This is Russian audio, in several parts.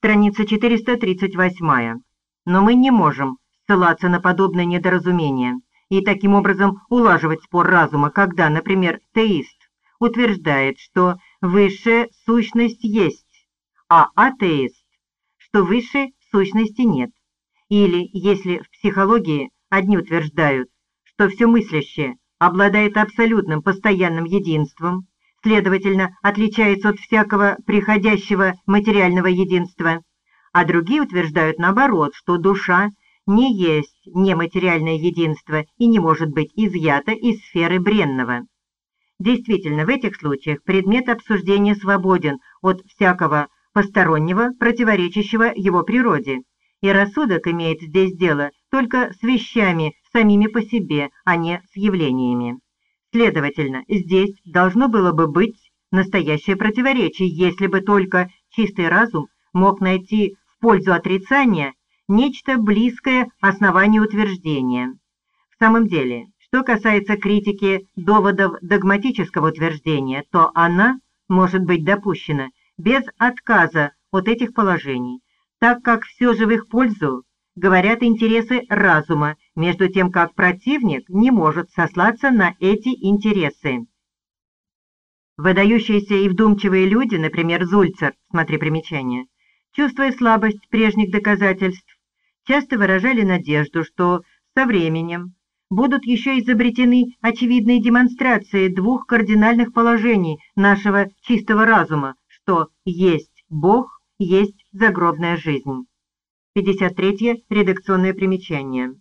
Страница 438. Но мы не можем ссылаться на подобное недоразумение и таким образом улаживать спор разума, когда, например, теист утверждает, что высшая сущность есть, а атеист, что высшей сущности нет. Или, если в психологии одни утверждают, что все мыслящее обладает абсолютным постоянным единством, следовательно, отличается от всякого приходящего материального единства, а другие утверждают наоборот, что душа не есть нематериальное единство и не может быть изъята из сферы бренного. Действительно, в этих случаях предмет обсуждения свободен от всякого постороннего, противоречащего его природе, и рассудок имеет здесь дело только с вещами самими по себе, а не с явлениями. Следовательно, здесь должно было бы быть настоящее противоречие, если бы только чистый разум мог найти в пользу отрицания нечто близкое основанию утверждения. В самом деле, что касается критики доводов догматического утверждения, то она может быть допущена без отказа от этих положений, так как все же в их пользу говорят интересы разума, между тем как противник не может сослаться на эти интересы. Выдающиеся и вдумчивые люди, например, Зульцер, смотри примечание, чувствуя слабость прежних доказательств, часто выражали надежду, что со временем будут еще изобретены очевидные демонстрации двух кардинальных положений нашего чистого разума, что есть Бог, есть загробная жизнь. 53 редакционное примечание.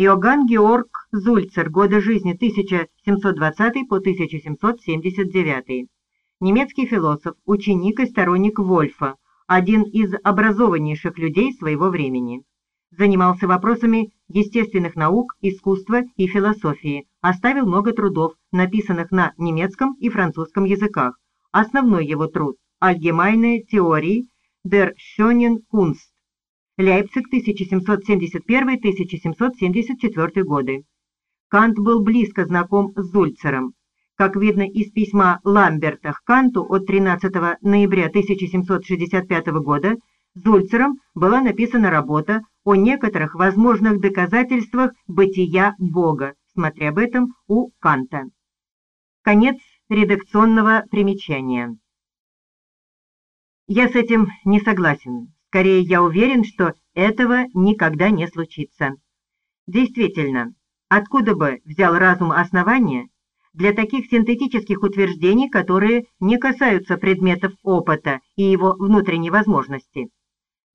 Иоганн Георг Зульцер, годы жизни 1720 по 1779. Немецкий философ, ученик и сторонник Вольфа, один из образованнейших людей своего времени занимался вопросами естественных наук, искусства и философии, оставил много трудов, написанных на немецком и французском языках. Основной его труд «Allgemeine Theorie der schönen Kunst», Лейпциг, 1771-1774 годы. Кант был близко знаком с Зульцером. Как видно из письма Ламберта к Канту от 13 ноября 1765 года, Зульцером была написана работа о некоторых возможных доказательствах бытия Бога, смотря об этом у Канта. Конец редакционного примечания. Я с этим не согласен. Скорее, я уверен, что этого никогда не случится. Действительно, откуда бы взял разум основания для таких синтетических утверждений, которые не касаются предметов опыта и его внутренней возможности?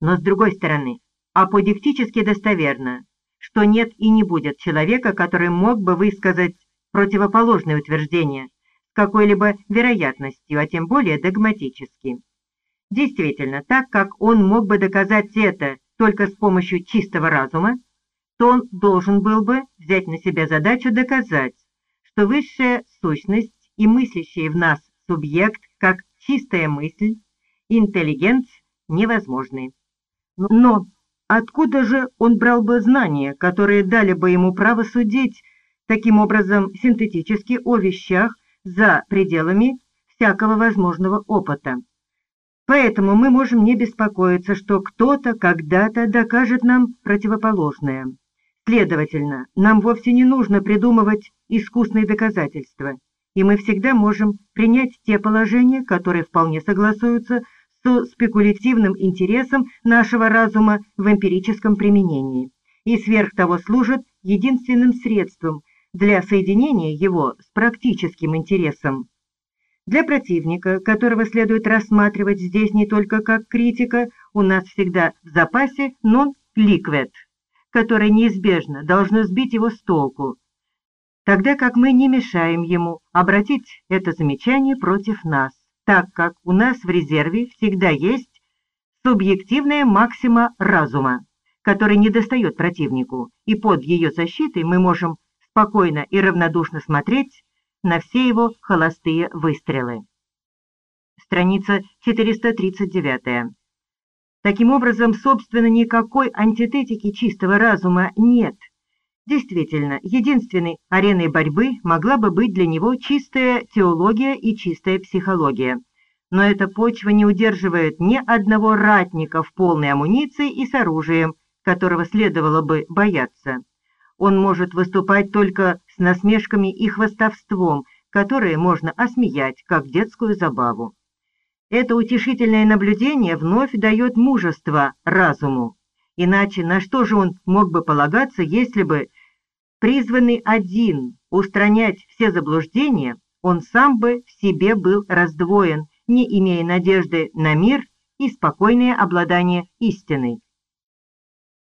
Но с другой стороны, аподектически достоверно, что нет и не будет человека, который мог бы высказать противоположное утверждение с какой-либо вероятностью, а тем более догматически. Действительно, так как он мог бы доказать это только с помощью чистого разума, то он должен был бы взять на себя задачу доказать, что высшая сущность и мыслящий в нас субъект, как чистая мысль, интеллигенц невозможны. Но откуда же он брал бы знания, которые дали бы ему право судить таким образом синтетически о вещах за пределами всякого возможного опыта? Поэтому мы можем не беспокоиться, что кто-то когда-то докажет нам противоположное. Следовательно, нам вовсе не нужно придумывать искусные доказательства, и мы всегда можем принять те положения, которые вполне согласуются с спекулятивным интересом нашего разума в эмпирическом применении и сверх того служат единственным средством для соединения его с практическим интересом. Для противника, которого следует рассматривать здесь не только как критика, у нас всегда в запасе non-liquid, которое неизбежно должно сбить его с толку, тогда как мы не мешаем ему обратить это замечание против нас так как у нас в резерве всегда есть субъективная максима разума, которая не достает противнику, и под ее защитой мы можем спокойно и равнодушно смотреть на все его холостые выстрелы. Страница 439. Таким образом, собственно, никакой антитетики чистого разума нет – Действительно, единственной ареной борьбы могла бы быть для него чистая теология и чистая психология. но эта почва не удерживает ни одного ратника в полной амуниции и с оружием, которого следовало бы бояться. Он может выступать только с насмешками и хвастовством, которые можно осмеять, как детскую забаву. Это утешительное наблюдение вновь дает мужество разуму. Иначе на что же он мог бы полагаться, если бы, призванный один устранять все заблуждения, он сам бы в себе был раздвоен, не имея надежды на мир и спокойное обладание истиной.